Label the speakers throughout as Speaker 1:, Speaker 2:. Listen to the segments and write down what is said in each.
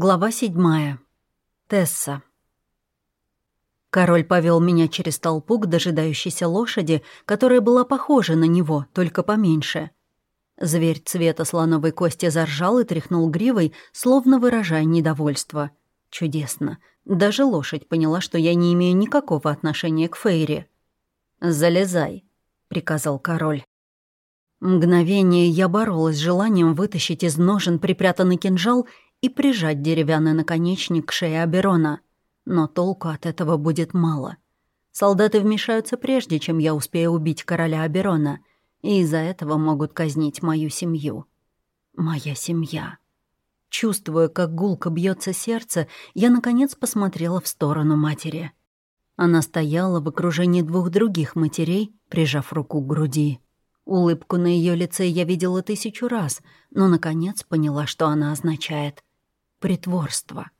Speaker 1: Глава седьмая. Тесса. Король повел меня через толпу к дожидающейся лошади, которая была похожа на него, только поменьше. Зверь цвета слоновой кости заржал и тряхнул гривой, словно выражая недовольство. Чудесно. Даже лошадь поняла, что я не имею никакого отношения к Фейре. «Залезай», — приказал король. Мгновение я боролась с желанием вытащить из ножен припрятанный кинжал и прижать деревянный наконечник к шее Аберона. Но толку от этого будет мало. Солдаты вмешаются прежде, чем я успею убить короля Аберона, и из-за этого могут казнить мою семью. Моя семья. Чувствуя, как гулко бьется сердце, я, наконец, посмотрела в сторону матери. Она стояла в окружении двух других матерей, прижав руку к груди. Улыбку на ее лице я видела тысячу раз, но, наконец, поняла, что она означает притворство.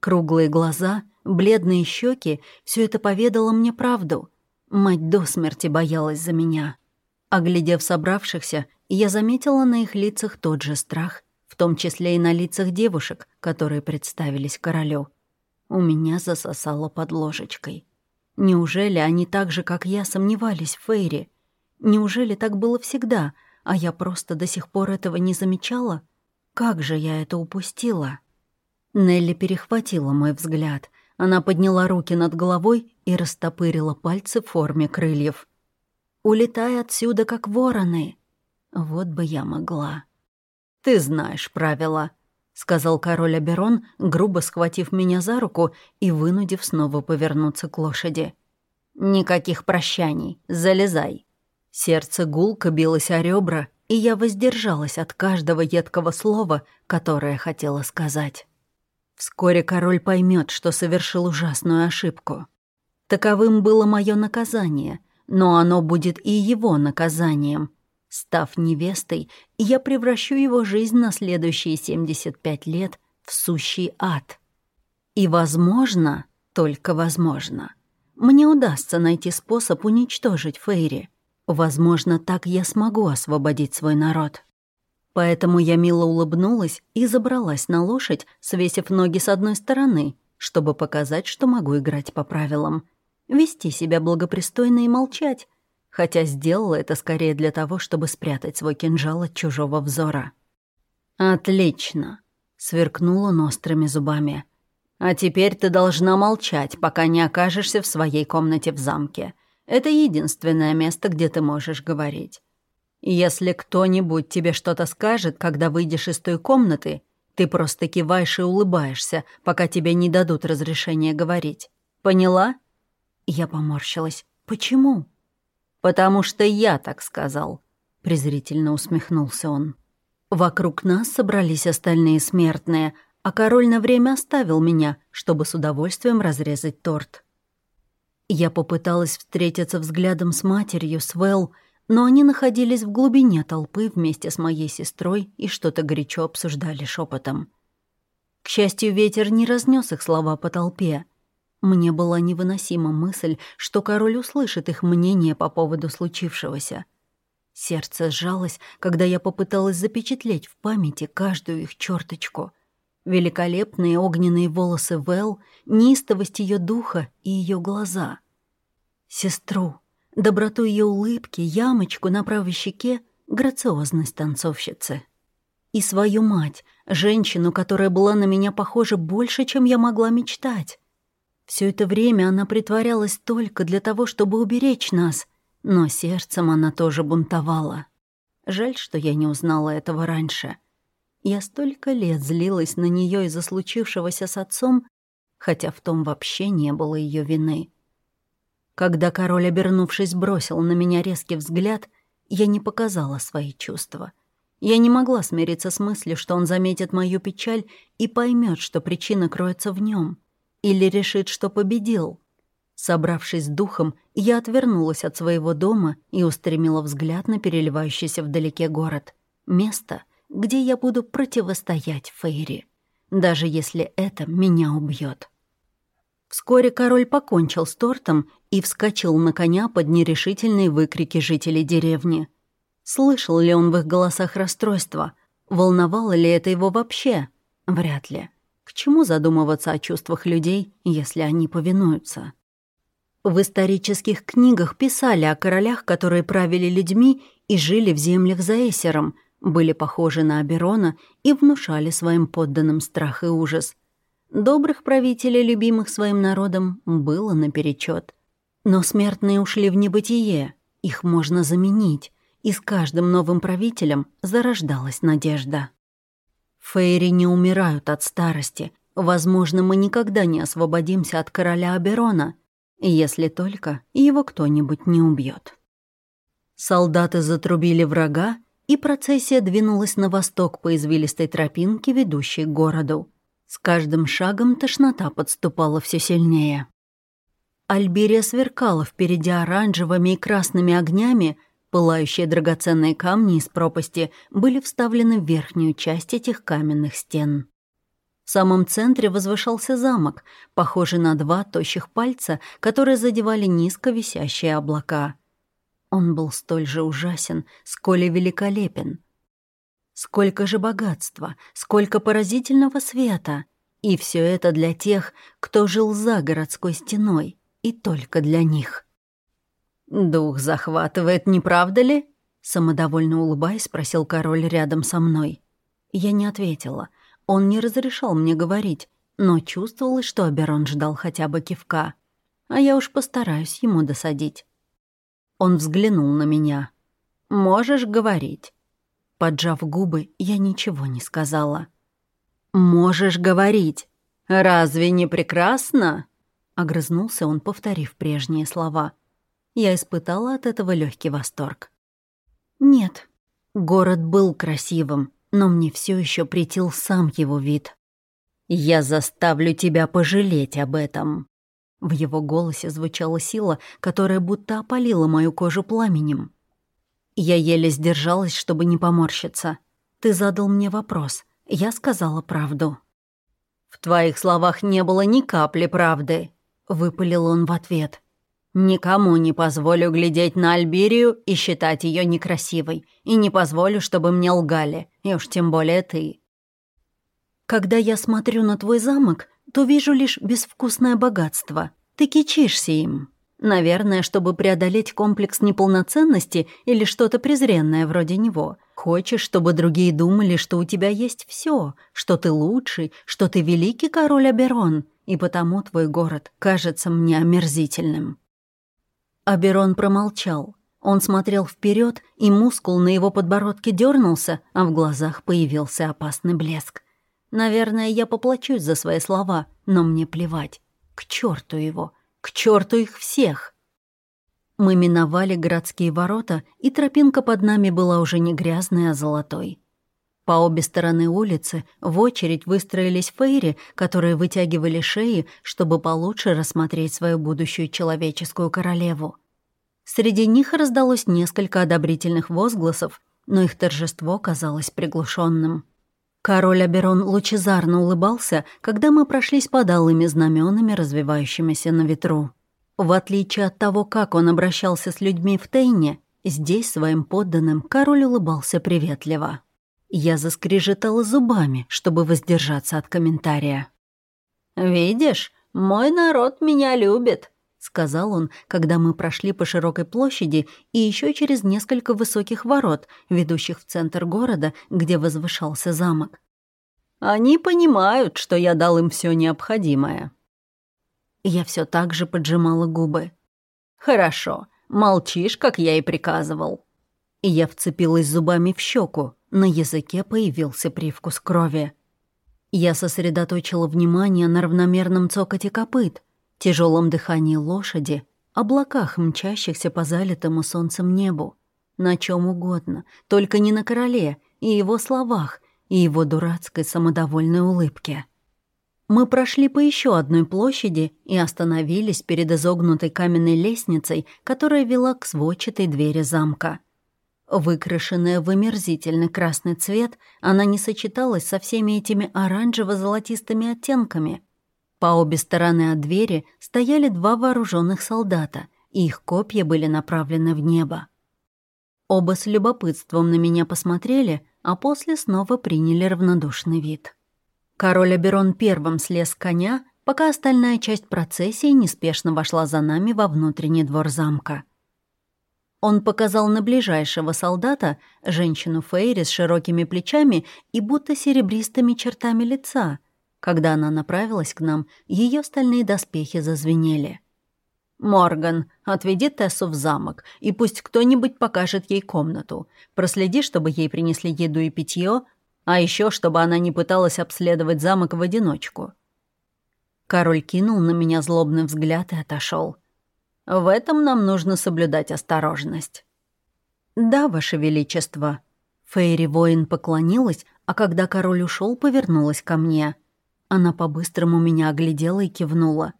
Speaker 1: Круглые глаза, бледные щеки — все это поведало мне правду. Мать до смерти боялась за меня. Оглядев собравшихся, я заметила на их лицах тот же страх, в том числе и на лицах девушек, которые представились королю. У меня засосало под ложечкой. Неужели они так же, как я, сомневались в Фейре? Неужели так было всегда, а я просто до сих пор этого не замечала? Как же я это упустила?» Нелли перехватила мой взгляд. Она подняла руки над головой и растопырила пальцы в форме крыльев. «Улетай отсюда, как вороны!» Вот бы я могла. «Ты знаешь правила», — сказал король Аберон, грубо схватив меня за руку и вынудив снова повернуться к лошади. «Никаких прощаний. Залезай». Сердце гулко билось о ребра, и я воздержалась от каждого едкого слова, которое хотела сказать. Вскоре король поймет, что совершил ужасную ошибку. Таковым было мое наказание, но оно будет и его наказанием. Став невестой, я превращу его жизнь на следующие 75 лет в сущий ад. И, возможно, только возможно, мне удастся найти способ уничтожить Фейри. Возможно, так я смогу освободить свой народ. Поэтому я мило улыбнулась и забралась на лошадь, свесив ноги с одной стороны, чтобы показать, что могу играть по правилам. Вести себя благопристойно и молчать, хотя сделала это скорее для того, чтобы спрятать свой кинжал от чужого взора. «Отлично», — сверкнул он острыми зубами. «А теперь ты должна молчать, пока не окажешься в своей комнате в замке. Это единственное место, где ты можешь говорить. Если кто-нибудь тебе что-то скажет, когда выйдешь из той комнаты, ты просто киваешь и улыбаешься, пока тебе не дадут разрешения говорить. Поняла?» Я поморщилась. «Почему?» «Потому что я так сказал», — презрительно усмехнулся он. Вокруг нас собрались остальные смертные, а король на время оставил меня, чтобы с удовольствием разрезать торт. Я попыталась встретиться взглядом с матерью, с Вэл, но они находились в глубине толпы вместе с моей сестрой и что-то горячо обсуждали шепотом. К счастью, ветер не разнес их слова по толпе. Мне была невыносима мысль, что король услышит их мнение по поводу случившегося. Сердце сжалось, когда я попыталась запечатлеть в памяти каждую их черточку. Великолепные огненные волосы Вэл, неистовость ее духа и ее глаза. Сестру, доброту ее улыбки, ямочку на правой щеке, грациозность танцовщицы. И свою мать, женщину, которая была на меня похожа больше, чем я могла мечтать. Все это время она притворялась только для того, чтобы уберечь нас, но сердцем она тоже бунтовала. Жаль, что я не узнала этого раньше. Я столько лет злилась на нее из-за случившегося с отцом, хотя в том вообще не было ее вины. Когда король, обернувшись, бросил на меня резкий взгляд, я не показала свои чувства. Я не могла смириться с мыслью, что он заметит мою печаль и поймет, что причина кроется в нем, Или решит, что победил. Собравшись духом, я отвернулась от своего дома и устремила взгляд на переливающийся вдалеке город. Место, где я буду противостоять Фейри, даже если это меня убьет. Вскоре король покончил с тортом и вскочил на коня под нерешительные выкрики жителей деревни. Слышал ли он в их голосах расстройство? Волновало ли это его вообще? Вряд ли. К чему задумываться о чувствах людей, если они повинуются? В исторических книгах писали о королях, которые правили людьми и жили в землях за Эсером, были похожи на Аберона и внушали своим подданным страх и ужас. Добрых правителей, любимых своим народом, было наперечет. Но смертные ушли в небытие, их можно заменить, и с каждым новым правителем зарождалась надежда. Фейри не умирают от старости. Возможно, мы никогда не освободимся от короля Аберона, если только его кто-нибудь не убьет. Солдаты затрубили врага, и процессия двинулась на восток по извилистой тропинке, ведущей к городу. С каждым шагом тошнота подступала все сильнее. Альберия сверкала впереди оранжевыми и красными огнями, Пылающие драгоценные камни из пропасти были вставлены в верхнюю часть этих каменных стен. В самом центре возвышался замок, похожий на два тощих пальца, которые задевали низко висящие облака. Он был столь же ужасен, сколь и великолепен. Сколько же богатства, сколько поразительного света. И все это для тех, кто жил за городской стеной, и только для них. «Дух захватывает, не правда ли?» Самодовольно улыбаясь, спросил король рядом со мной. Я не ответила. Он не разрешал мне говорить, но чувствовалось, что Аберон ждал хотя бы кивка. А я уж постараюсь ему досадить. Он взглянул на меня. «Можешь говорить». Поджав губы, я ничего не сказала. «Можешь говорить. Разве не прекрасно?» Огрызнулся он, повторив прежние слова. Я испытала от этого легкий восторг. Нет, город был красивым, но мне все еще притил сам его вид. «Я заставлю тебя пожалеть об этом». В его голосе звучала сила, которая будто опалила мою кожу пламенем. Я еле сдержалась, чтобы не поморщиться. Ты задал мне вопрос. Я сказала правду. «В твоих словах не было ни капли правды», — выпалил он в ответ. Никому не позволю глядеть на Альберию и считать ее некрасивой, и не позволю, чтобы мне лгали, и уж тем более ты. Когда я смотрю на твой замок, то вижу лишь безвкусное богатство. Ты кичишься им. Наверное, чтобы преодолеть комплекс неполноценности или что-то презренное вроде него. Хочешь, чтобы другие думали, что у тебя есть все, что ты лучший, что ты великий король Аберон, и потому твой город кажется мне омерзительным. Аберон промолчал. Он смотрел вперед, и мускул на его подбородке дернулся, а в глазах появился опасный блеск. Наверное, я поплачусь за свои слова, но мне плевать. К черту его, к черту их всех. Мы миновали городские ворота, и тропинка под нами была уже не грязной, а золотой. По обе стороны улицы в очередь выстроились фейри, которые вытягивали шеи, чтобы получше рассмотреть свою будущую человеческую королеву. Среди них раздалось несколько одобрительных возгласов, но их торжество казалось приглушенным. Король Аберон лучезарно улыбался, когда мы прошлись под алыми знаменами, развивающимися на ветру. В отличие от того, как он обращался с людьми в Тейне, здесь своим подданным король улыбался приветливо. Я заскрежетала зубами, чтобы воздержаться от комментария. «Видишь, мой народ меня любит», — сказал он, когда мы прошли по широкой площади и еще через несколько высоких ворот, ведущих в центр города, где возвышался замок. «Они понимают, что я дал им все необходимое». Я все так же поджимала губы. «Хорошо, молчишь, как я и приказывал». И я вцепилась зубами в щеку, на языке появился привкус крови. Я сосредоточила внимание на равномерном цокоте копыт, тяжелом дыхании лошади, облаках, мчащихся по залитому солнцем небу, на чем угодно, только не на короле и его словах, и его дурацкой самодовольной улыбке. Мы прошли по еще одной площади и остановились перед изогнутой каменной лестницей, которая вела к сводчатой двери замка. Выкрашенная в омерзительный красный цвет, она не сочеталась со всеми этими оранжево-золотистыми оттенками. По обе стороны от двери стояли два вооруженных солдата, и их копья были направлены в небо. Оба с любопытством на меня посмотрели, а после снова приняли равнодушный вид. Король Аберон первым слез с коня, пока остальная часть процессии неспешно вошла за нами во внутренний двор замка. Он показал на ближайшего солдата, женщину Фейри с широкими плечами и будто серебристыми чертами лица. Когда она направилась к нам, ее стальные доспехи зазвенели. «Морган, отведи Тессу в замок, и пусть кто-нибудь покажет ей комнату. Проследи, чтобы ей принесли еду и питье, а еще чтобы она не пыталась обследовать замок в одиночку». Король кинул на меня злобный взгляд и отошел. В этом нам нужно соблюдать осторожность». «Да, Ваше Величество». Фейри воин поклонилась, а когда король ушел, повернулась ко мне. Она по-быстрому меня оглядела и кивнула.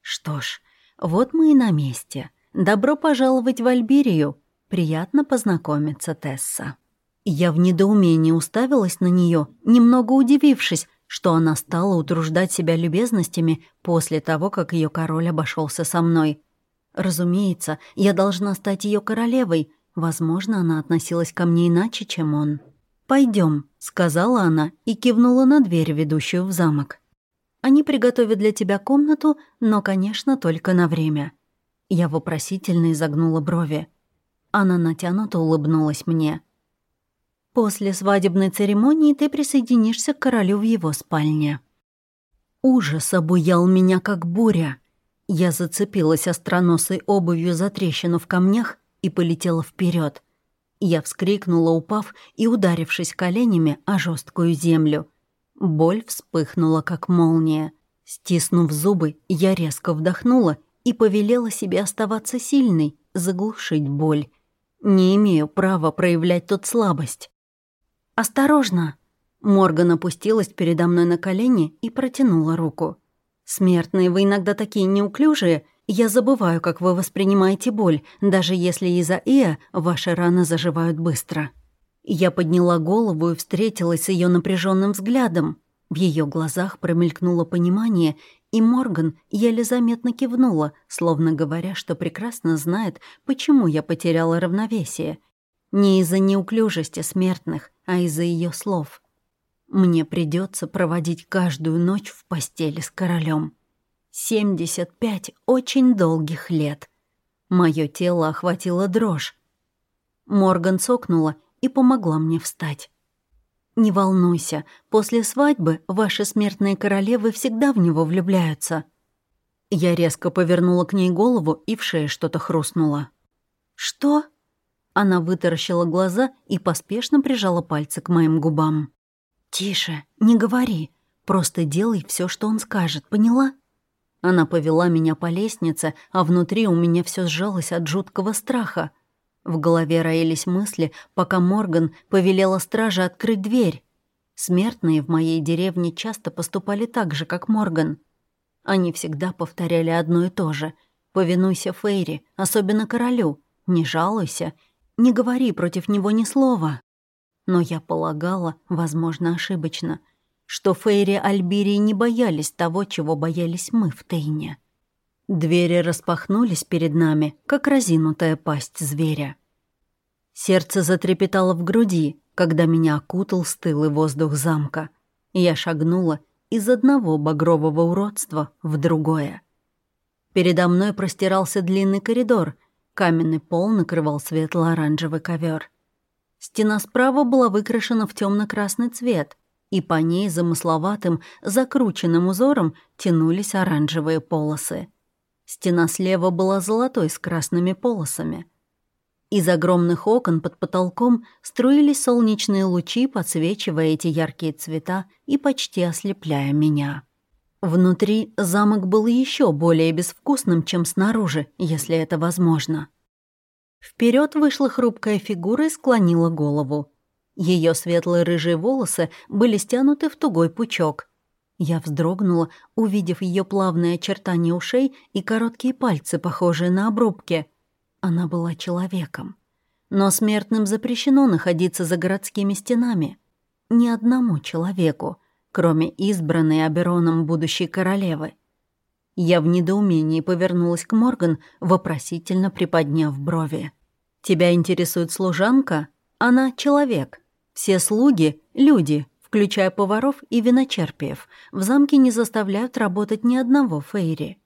Speaker 1: «Что ж, вот мы и на месте. Добро пожаловать в Альбирию. Приятно познакомиться, Тесса». Я в недоумении уставилась на нее, немного удивившись, что она стала утруждать себя любезностями после того, как ее король обошелся со мной. Разумеется, я должна стать ее королевой. Возможно, она относилась ко мне иначе, чем он. Пойдем, сказала она и кивнула на дверь, ведущую в замок. Они приготовят для тебя комнату, но, конечно, только на время. Я вопросительно изогнула брови. Она натянуто улыбнулась мне. После свадебной церемонии ты присоединишься к королю в его спальне. Ужас обуял меня, как буря. Я зацепилась остроносой обувью за трещину в камнях и полетела вперед. Я вскрикнула, упав и ударившись коленями о жесткую землю. Боль вспыхнула, как молния. Стиснув зубы, я резко вдохнула и повелела себе оставаться сильной, заглушить боль. Не имею права проявлять тут слабость. «Осторожно!» Морган опустилась передо мной на колени и протянула руку. «Смертные, вы иногда такие неуклюжие. Я забываю, как вы воспринимаете боль, даже если из-за Иа ваши раны заживают быстро». Я подняла голову и встретилась с ее напряженным взглядом. В ее глазах промелькнуло понимание, и Морган еле заметно кивнула, словно говоря, что прекрасно знает, почему я потеряла равновесие. Не из-за неуклюжести смертных, а из-за ее слов. Мне придется проводить каждую ночь в постели с королем. 75 очень долгих лет. Мое тело охватило дрожь. Морган цокнула и помогла мне встать. «Не волнуйся, после свадьбы ваши смертные королевы всегда в него влюбляются». Я резко повернула к ней голову, и в шее что-то хрустнуло. «Что?» Она вытаращила глаза и поспешно прижала пальцы к моим губам. «Тише, не говори. Просто делай все, что он скажет, поняла?» Она повела меня по лестнице, а внутри у меня все сжалось от жуткого страха. В голове роились мысли, пока Морган повелела страже открыть дверь. Смертные в моей деревне часто поступали так же, как Морган. Они всегда повторяли одно и то же. «Повинуйся Фейри, особенно королю. Не жалуйся. Не говори против него ни слова». Но я полагала, возможно, ошибочно, что Фейри Альбирии не боялись того, чего боялись мы в Тейне. Двери распахнулись перед нами, как разинутая пасть зверя. Сердце затрепетало в груди, когда меня окутал стылый воздух замка. Я шагнула из одного багрового уродства в другое. Передо мной простирался длинный коридор, каменный пол накрывал светло-оранжевый ковер. Стена справа была выкрашена в темно-красный цвет, и по ней замысловатым, закрученным узором тянулись оранжевые полосы. Стена слева была золотой с красными полосами. Из огромных окон под потолком струились солнечные лучи, подсвечивая эти яркие цвета и почти ослепляя меня. Внутри замок был еще более безвкусным, чем снаружи, если это возможно. Вперед вышла хрупкая фигура и склонила голову. Ее светлые рыжие волосы были стянуты в тугой пучок. Я вздрогнула, увидев ее плавные очертания ушей и короткие пальцы, похожие на обрубки. Она была человеком. Но смертным запрещено находиться за городскими стенами. Ни одному человеку, кроме избранной Абероном будущей королевы. Я в недоумении повернулась к Морган, вопросительно приподняв брови. «Тебя интересует служанка? Она человек. Все слуги — люди, включая поваров и виночерпиев, в замке не заставляют работать ни одного Фейри.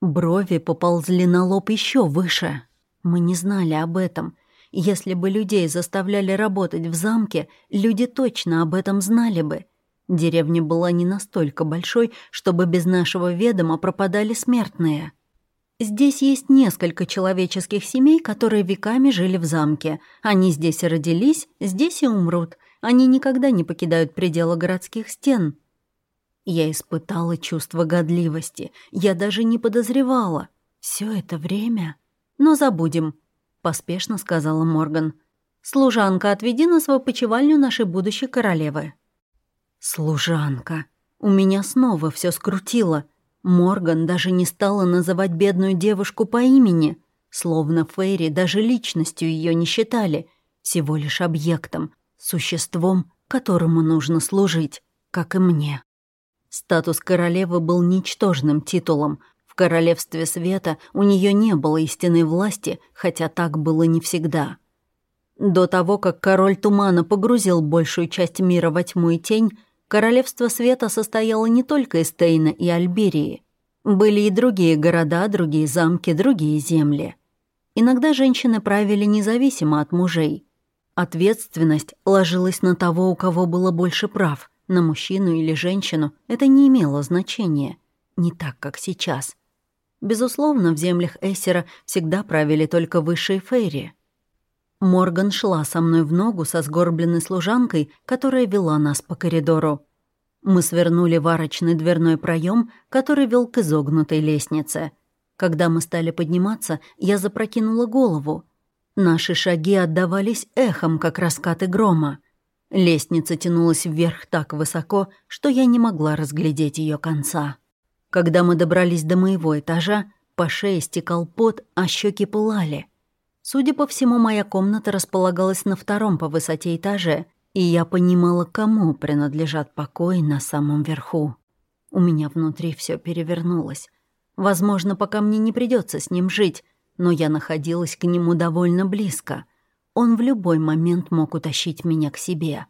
Speaker 1: Брови поползли на лоб еще выше. Мы не знали об этом. Если бы людей заставляли работать в замке, люди точно об этом знали бы. Деревня была не настолько большой, чтобы без нашего ведома пропадали смертные. Здесь есть несколько человеческих семей, которые веками жили в замке. Они здесь и родились, здесь и умрут. Они никогда не покидают пределы городских стен. Я испытала чувство годливости. Я даже не подозревала. Все это время... Но забудем, поспешно сказала Морган. Служанка, отведи нас в опочивальню нашей будущей королевы. Служанка. У меня снова все скрутило. Морган даже не стала называть бедную девушку по имени, словно Фейри даже личностью ее не считали, всего лишь объектом, существом, которому нужно служить, как и мне. Статус королевы был ничтожным титулом. В королевстве света у нее не было истинной власти, хотя так было не всегда. До того, как король тумана погрузил большую часть мира во тьму и тень, Королевство Света состояло не только из Тейна и Альберии. Были и другие города, другие замки, другие земли. Иногда женщины правили независимо от мужей. Ответственность ложилась на того, у кого было больше прав. На мужчину или женщину это не имело значения. Не так, как сейчас. Безусловно, в землях Эссера всегда правили только высшие фейри — Морган шла со мной в ногу со сгорбленной служанкой, которая вела нас по коридору. Мы свернули в арочный дверной проем, который вел к изогнутой лестнице. Когда мы стали подниматься, я запрокинула голову. Наши шаги отдавались эхом, как раскаты грома. Лестница тянулась вверх так высоко, что я не могла разглядеть ее конца. Когда мы добрались до моего этажа, по шее стекал пот, а щеки пылали — Судя по всему, моя комната располагалась на втором по высоте этаже, и я понимала, кому принадлежат покои на самом верху. У меня внутри все перевернулось. Возможно, пока мне не придется с ним жить, но я находилась к нему довольно близко. Он в любой момент мог утащить меня к себе.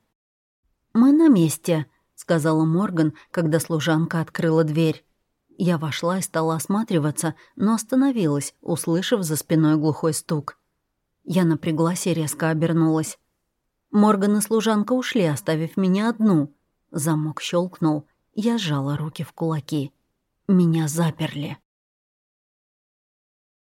Speaker 1: «Мы на месте», — сказала Морган, когда служанка открыла дверь. Я вошла и стала осматриваться, но остановилась, услышав за спиной глухой стук. Я напряглась и резко обернулась. Морган и служанка ушли, оставив меня одну. Замок щелкнул. Я сжала руки в кулаки. Меня заперли.